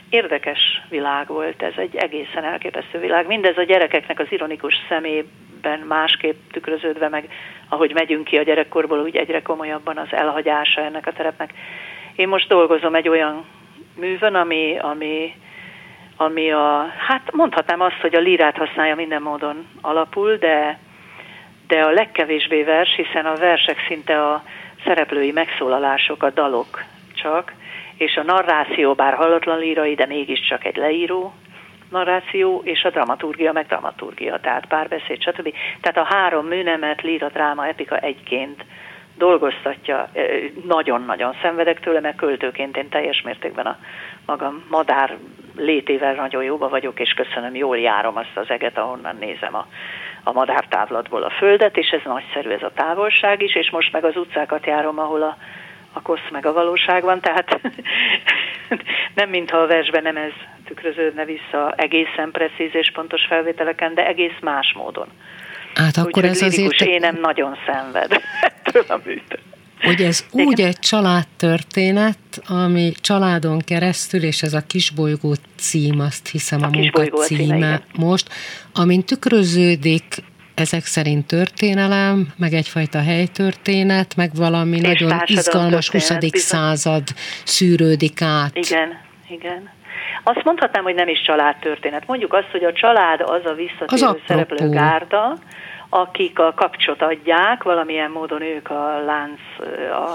Érdekes világ volt ez, egy egészen elképesztő világ. Mindez a gyerekeknek az ironikus szemében másképp tükröződve, meg ahogy megyünk ki a gyerekkorból, úgy egyre komolyabban az elhagyása ennek a terepnek. Én most dolgozom egy olyan művön, ami, ami, ami a, hát mondhatnám azt, hogy a lírát használja minden módon alapul, de de a legkevésbé vers, hiszen a versek szinte a szereplői megszólalások, a dalok csak, és a narráció, bár hallatlan lírai, de mégiscsak egy leíró narráció, és a dramaturgia meg dramaturgia, tehát párbeszéd, stb. Tehát a három műnemet, líra, dráma, epika egyként dolgoztatja, nagyon-nagyon szenvedek tőle, mert költőként én teljes mértékben a magam madár létével nagyon jóba vagyok, és köszönöm, jól járom azt az eget, ahonnan nézem a a madártávlatból a földet, és ez nagyszerű ez a távolság is, és most meg az utcákat járom, ahol a, a kosz meg a valóság van, tehát [laughs] nem mintha a versben nem ez tükröződne vissza egészen precíz és pontos felvételeken, de egész más módon. Hát akkor Úgy, ez azért... Én nem nagyon szenved [laughs] ettől a műtől. Hogy ez Igen. úgy egy családtörténet, ami családon keresztül, és ez a kisbolygó cím, azt hiszem a, a munka címe, címe most, amin tükröződik ezek szerint történelem, meg egyfajta helytörténet, meg valami és nagyon izgalmas 20. század szűrődik át. Igen, igen. Azt mondhatnám, hogy nem is családtörténet. Mondjuk azt, hogy a család az a visszatérő az szereplő gárda, akik a kapcsot adják, valamilyen módon ők a lánc a,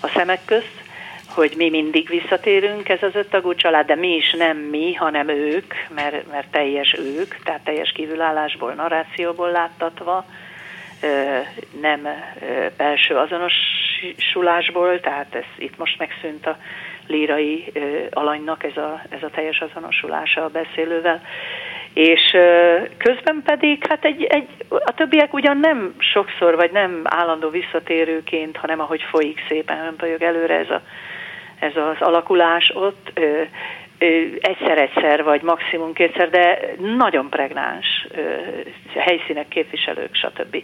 a szemek közt, hogy mi mindig visszatérünk ez az öttagú család, de mi is nem mi, hanem ők, mert, mert teljes ők, tehát teljes kívülállásból, narrációból láttatva, nem belső azonosulásból, tehát ez itt most megszűnt a lírai alanynak ez a, ez a teljes azonosulása a beszélővel, és közben pedig hát egy, egy, a többiek ugyan nem sokszor, vagy nem állandó visszatérőként, hanem ahogy folyik szépen, nem vagyok előre ez, a, ez az alakulás ott, egyszer-egyszer, vagy maximum kétszer, de nagyon pregnáns helyszínek, képviselők, stb.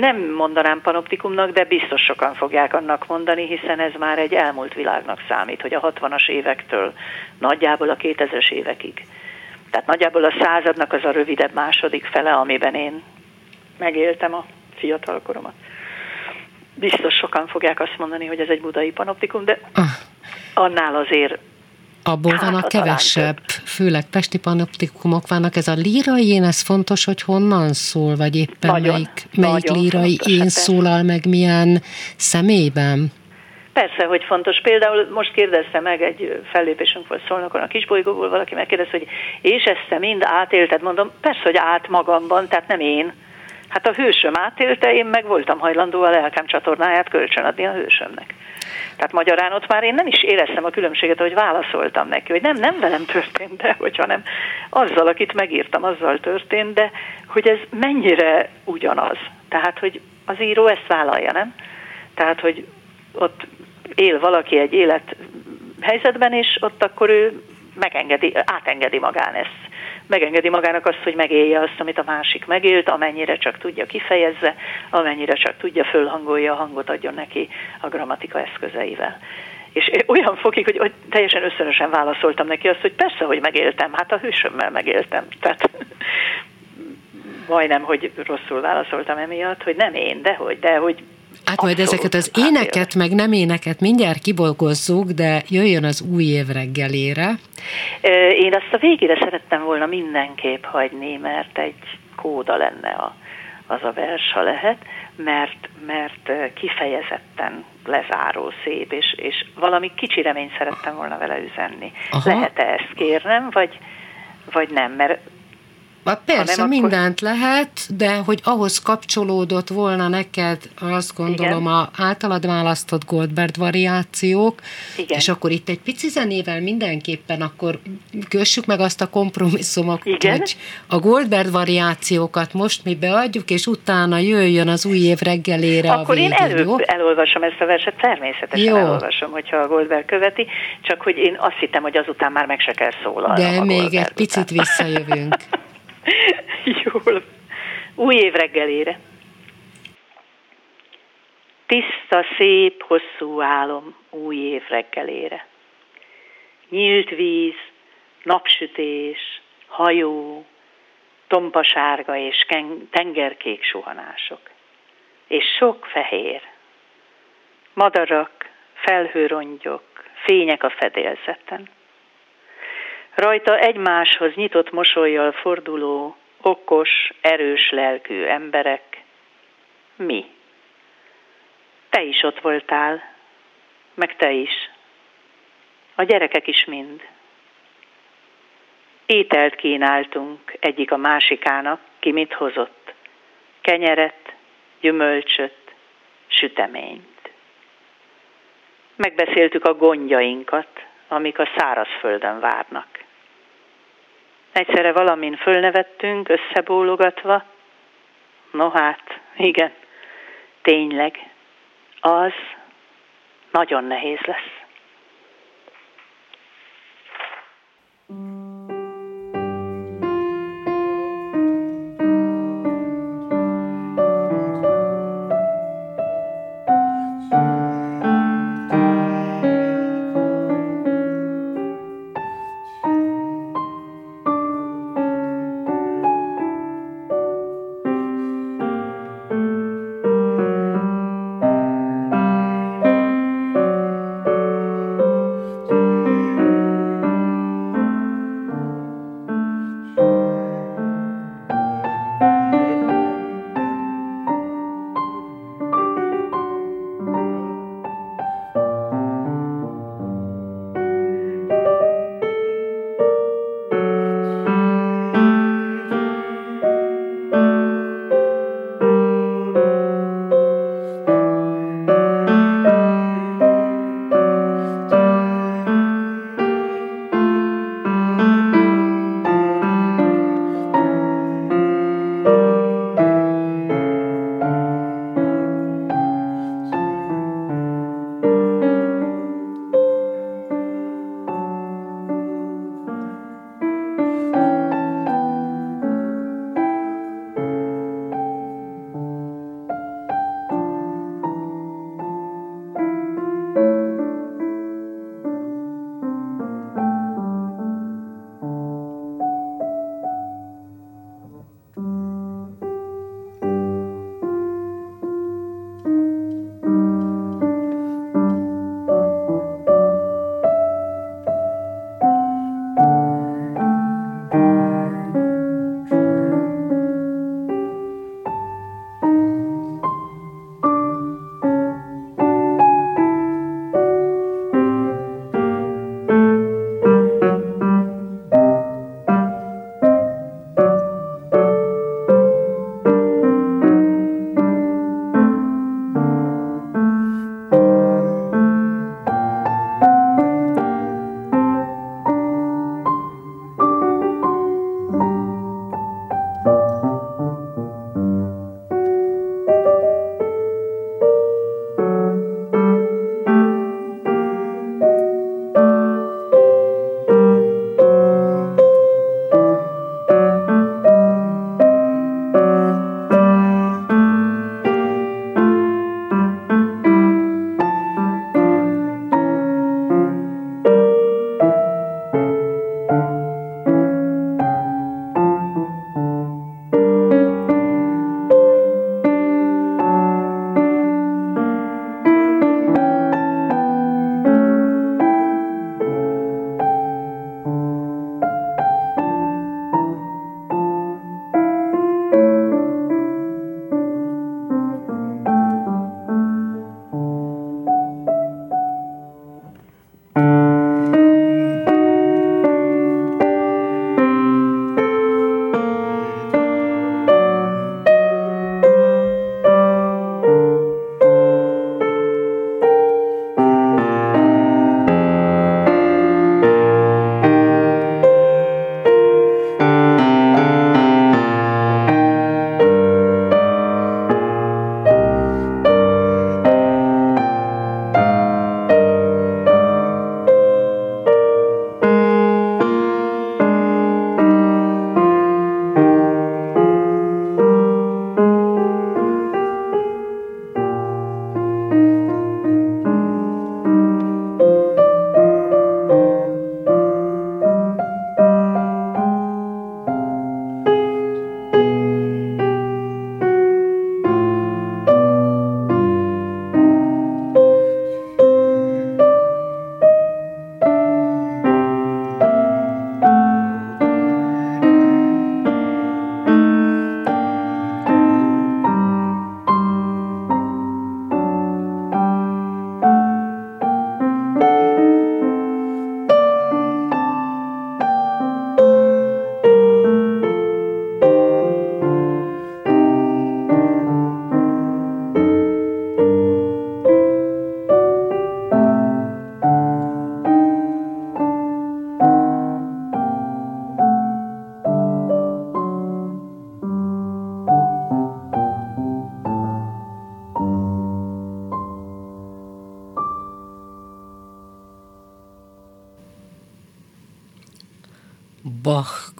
Nem mondanám panoptikumnak, de biztos sokan fogják annak mondani, hiszen ez már egy elmúlt világnak számít, hogy a 60-as évektől nagyjából a 2000-es évekig. Tehát nagyjából a századnak az a rövidebb második fele, amiben én megéltem a fiatalkoromat. Biztos sokan fogják azt mondani, hogy ez egy budai panoptikum, de ah. annál azért Abból van a kevesebb, főleg pesti panoptikumok vannak. Ez a lírai én, ez fontos, hogy honnan szól, vagy éppen nagyon, melyik, melyik nagyon lírai fontos, én hát szólal meg milyen személyben? Persze, hogy fontos. Például most kérdezte meg egy fellépésünk volt Szolnokon a kisbolygóból, valaki megkérdezte, hogy és ezt te mind átélted? Mondom, persze, hogy át magamban, tehát nem én. Hát a hősöm átélte, én meg voltam hajlandó a lelkem csatornáját kölcsönadni a hősömnek. Tehát magyarán ott már én nem is éreztem a különbséget, hogy válaszoltam neki, hogy nem, nem velem történt, de hogyha nem azzal, akit megírtam, azzal történt, de hogy ez mennyire ugyanaz. Tehát, hogy az író ezt vállalja, nem? Tehát, hogy ott él valaki egy élet helyzetben, és ott akkor ő megengedi, átengedi magán ezt. Megengedi magának azt, hogy megélje azt, amit a másik megélt, amennyire csak tudja kifejezze, amennyire csak tudja, fölhangolja a hangot, adjon neki a grammatika eszközeivel. És olyan fokig, hogy, hogy teljesen összönösen válaszoltam neki azt, hogy persze, hogy megéltem, hát a hősömmel megéltem. Tehát [laughs] majdnem, hogy rosszul válaszoltam emiatt, hogy nem én, de hogy, de hogy Hát majd ezeket az éneket, meg nem éneket mindjárt kibolgozzuk, de jöjjön az új év reggelére. Én azt a végére szerettem volna mindenképp hagyni, mert egy kóda lenne a, az a vers, ha lehet, mert, mert kifejezetten lezáró szép, és, és valami kicsi reményt szerettem volna vele üzenni. Aha. Lehet-e ezt kérnem, vagy, vagy nem? Mert Persze, nem, mindent akkor... lehet, de hogy ahhoz kapcsolódott volna neked, azt gondolom, Igen. a általad választott Goldberg variációk, Igen. és akkor itt egy pici zenével mindenképpen akkor kössük meg azt a kompromisszumot, Igen. hogy a Goldberg variációkat most mi beadjuk, és utána jöjjön az új év reggelére akkor a végén, én előbb jó? elolvasom ezt a verset, természetesen jó. elolvasom, hogyha a Goldberg követi, csak hogy én azt hittem, hogy azután már meg se kell szólalnom De még egy picit után. visszajövünk. [laughs] Jól. Új év reggelére. Tiszta, szép, hosszú álom új év reggelére. Nyílt víz, napsütés, hajó, tompasárga és tengerkék suhanások. És sok fehér. Madarak, felhőrongyok, fények a fedélzeten. Rajta egymáshoz nyitott mosolyjal forduló, okos, erős lelkű emberek. Mi? Te is ott voltál, meg te is. A gyerekek is mind. Ételt kínáltunk egyik a másikának, ki mit hozott. Kenyeret, gyümölcsöt, süteményt. Megbeszéltük a gondjainkat, amik a szárazföldön várnak. Egyszerre valamin fölnevettünk, összebólogatva. No hát, igen, tényleg, az nagyon nehéz lesz.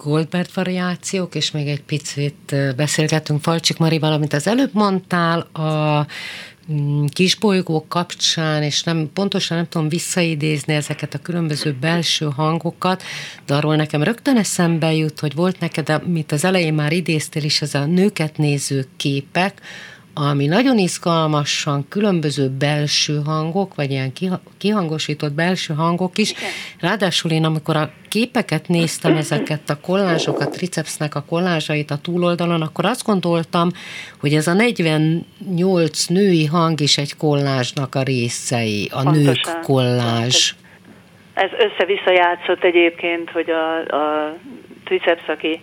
Bach-Goldberg variációk, és még egy picit beszélgetünk Falcsik Marival, amit az előbb mondtál, a mm, kisbolygók kapcsán, és nem, pontosan nem tudom visszaidézni ezeket a különböző belső hangokat, de arról nekem rögtön eszembe jut, hogy volt neked, amit az elején már idéztél is, ez a nőket néző képek, ami nagyon izgalmasan különböző belső hangok, vagy ilyen kihangosított belső hangok is. Igen. Ráadásul én, amikor a képeket néztem, ezeket a kollázsokat, tricepsnek a kollázsait a túloldalon, akkor azt gondoltam, hogy ez a 48 női hang is egy kollázsnak a részei, a Pontosan. nők kollázs. Ez össze-vissza játszott egyébként, hogy a, a triceps, aki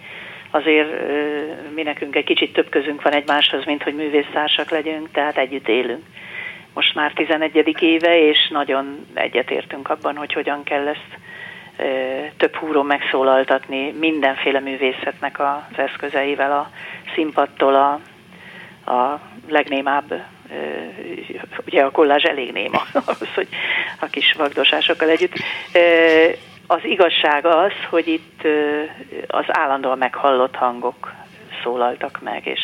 azért mi nekünk egy kicsit több közünk van egymáshoz, mint hogy művésztársak legyünk, tehát együtt élünk. Most már 11. éve, és nagyon egyetértünk abban, hogy hogyan kell ezt több húron megszólaltatni mindenféle művészetnek az eszközeivel, a színpadtól a, a legnémább ugye a kollázs elég néma [laughs] ahhoz, hogy a kis vagdosásokkal együtt az igazság az, hogy itt az állandóan meghallott hangok szólaltak meg, és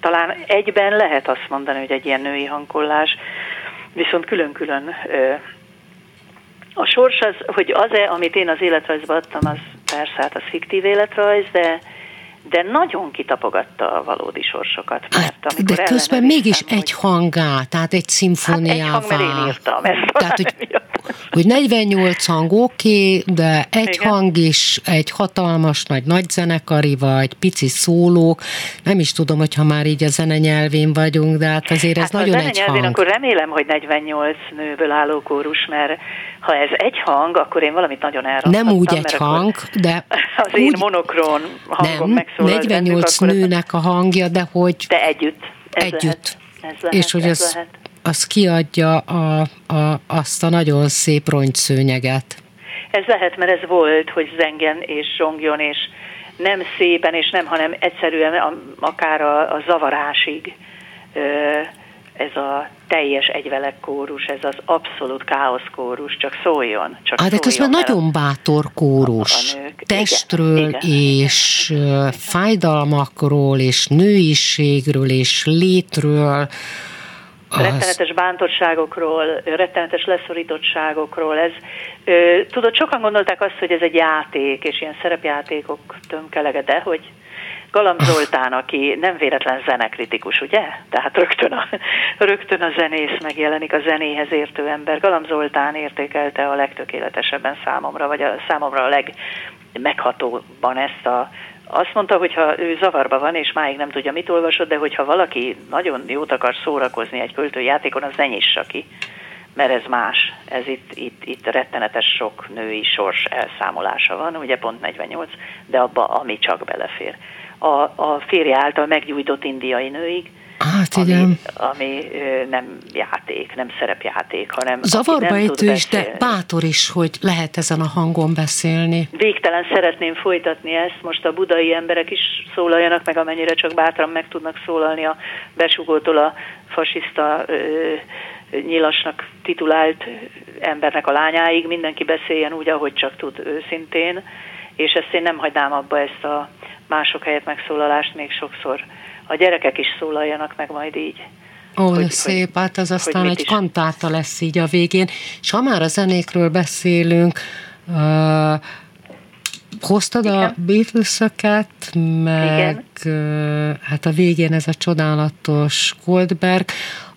talán egyben lehet azt mondani, hogy egy ilyen női hangkollás, viszont külön-külön a sors az, hogy az-e, amit én az életrajzba adtam, az persze, hát az fiktív életrajz, de de nagyon kitapogatta a valódi sorsokat. Mert hát, de közben mégis hogy... egy hangá, tehát egy szimfóniává. Hát egy hang, én írtam ezt. Tehát, hogy, hogy 48 hang oké, okay, de egy Igen. hang is egy hatalmas nagy nagy zenekari, vagy pici szólók. Nem is tudom, hogyha már így a zene nyelvén vagyunk, de hát azért ez hát nagyon egy hang. akkor remélem, hogy 48 nőből álló kórus, mert ha ez egy hang, akkor én valamit nagyon elrontottam. Nem úgy egy hang, de... [laughs] Az úgy, én monokron hangom nem, 48 bennük, nőnek a hangja, de hogy... De együtt. Ez együtt. Lehet, ez lehet, és hogy ez, ez lehet. az kiadja a, a, azt a nagyon szép rongyszőnyeget. Ez lehet, mert ez volt, hogy zengen és zsongjon, és nem szépen, és nem, hanem egyszerűen akár a, a zavarásig ez a teljes egyvelek kórus, ez az abszolút káosz kórus, csak szóljon. Csak ah, de közben nagyon bátor kórus. A, a nők. Testről igen, és igen. fájdalmakról és nőiségről és létről. Az... Rettenetes bántottságokról, rettenetes leszorítottságokról. Ez, ö, tudod, sokan gondolták azt, hogy ez egy játék, és ilyen szerepjátékok tömkelege, de hogy Galamb Zoltán, aki nem véletlen zenekritikus, ugye? Tehát rögtön a, rögtön a zenész megjelenik, a zenéhez értő ember. Galamb Zoltán értékelte a legtökéletesebben számomra, vagy a számomra a legmeghatóbban ezt a azt mondta, hogy ha ő zavarba van, és máig nem tudja, mit olvasott, de hogyha valaki nagyon jót akar szórakozni egy költőjátékon, az ne nyissa ki mert ez más. Ez itt, itt, itt rettenetes sok női sors elszámolása van, ugye pont 48, de abba, ami csak belefér a, a férje által meggyújtott indiai nőig, Hát igen. Ami, ami nem játék, nem szerepjáték, hanem... Zavarba ejtő is, de bátor is, hogy lehet ezen a hangon beszélni. Végtelen szeretném folytatni ezt, most a budai emberek is szólaljanak meg, amennyire csak bátran meg tudnak szólalni a besugótól a fasiszta nyilasnak titulált embernek a lányáig, mindenki beszéljen úgy, ahogy csak tud őszintén, és ezt én nem hagynám abba ezt a mások helyett megszólalást még sokszor. A gyerekek is szólaljanak meg majd így. Ó, hogy, szép, hogy, hát az aztán egy kantáta lesz így a végén. És ha már a zenékről beszélünk, uh, hoztad Igen. a beatles meg uh, hát a végén ez a csodálatos Goldberg,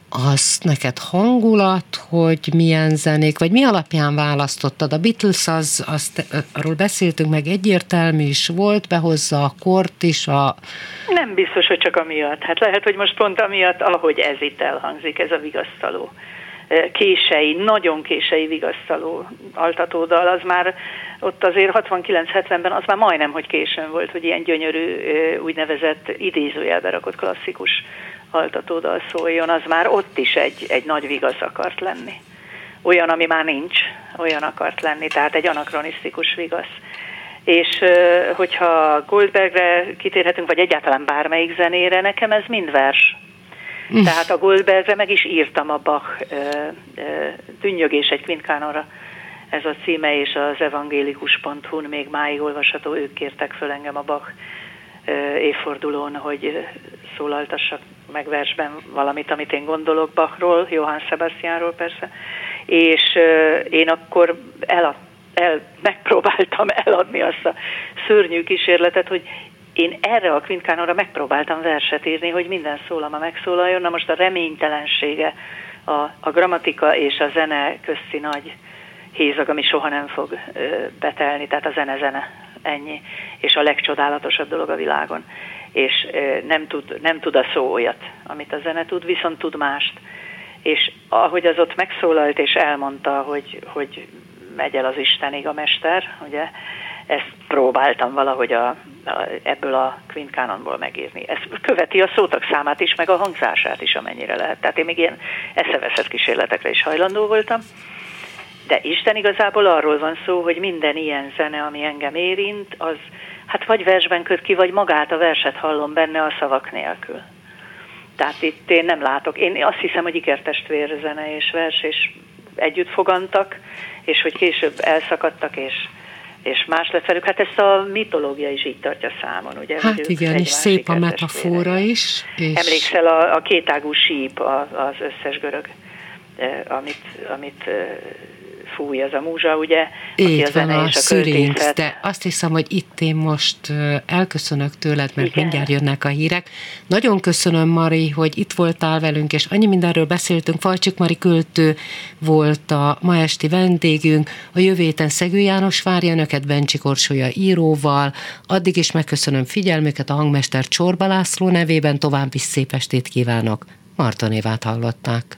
az neked hangulat, hogy milyen zenék, vagy mi alapján választottad? A Beatles, az, azt, arról beszéltünk meg, egyértelmű is volt, behozza a kort is, a... Nem biztos, hogy csak amiatt. Hát lehet, hogy most pont amiatt, ahogy ez itt elhangzik, ez a vigasztaló kései, nagyon kései vigasztaló altatódal, az már ott azért 69-70-ben az már majdnem, hogy későn volt, hogy ilyen gyönyörű úgynevezett idézőjelbe rakott klasszikus altatódal szóljon, az már ott is egy, egy nagy vigasz akart lenni. Olyan, ami már nincs, olyan akart lenni, tehát egy anakronisztikus vigasz. És hogyha Goldbergre kitérhetünk, vagy egyáltalán bármelyik zenére, nekem ez mind vers. Mm. Tehát a Goldbergre meg is írtam a Bach dünnyögés egy kvintkánonra ez a címe, és az evangélikus.hu-n még máig olvasható, ők kértek föl engem a Bach évfordulón, hogy szólaltassak meg versben valamit, amit én gondolok Bachról, Johann Sebastianról persze, és én akkor el, el, megpróbáltam eladni azt a szörnyű kísérletet, hogy én erre a kvintkánonra megpróbáltam verset írni, hogy minden szólama megszólaljon. Na most a reménytelensége, a, a grammatika és a zene közti nagy hézag, ami soha nem fog ö, betelni, tehát a zene-zene, ennyi. És a legcsodálatosabb dolog a világon. És nem, tud, nem tud a szó olyat, amit a zene tud, viszont tud mást. És ahogy az ott megszólalt és elmondta, hogy, hogy megy el az Istenig a mester, ugye, ezt próbáltam valahogy a, a, ebből a Quint Canonból megírni. Ez követi a szótak számát is, meg a hangzását is, amennyire lehet. Tehát én még ilyen eszeveszett kísérletekre is hajlandó voltam. De Isten igazából arról van szó, hogy minden ilyen zene, ami engem érint, az hát vagy versben köt ki, vagy magát a verset hallom benne a szavak nélkül. Tehát itt én nem látok. Én azt hiszem, hogy ikertestvér zene és vers, és együtt fogantak, és hogy később elszakadtak, és és más lett velük. Hát ezt a mitológia is így tartja számon, ugye? Hát igen, és szép a metafora is. És... Emlékszel a, a kétágú síp az összes görög, eh, amit, amit eh, fúj az a múzsa, ugye? Így a van, a, a szürinc, de azt hiszem, hogy itt én most elköszönök tőled, mert Igen. mindjárt jönnek a hírek. Nagyon köszönöm, Mari, hogy itt voltál velünk, és annyi mindenről beszéltünk. Falcsik Mari költő volt a ma esti vendégünk, a jövő héten Szegő János várja önöket Bencsi Korsolya íróval. Addig is megköszönöm figyelmüket a hangmester Csorba László nevében, további szép estét kívánok. Marta Névát hallották.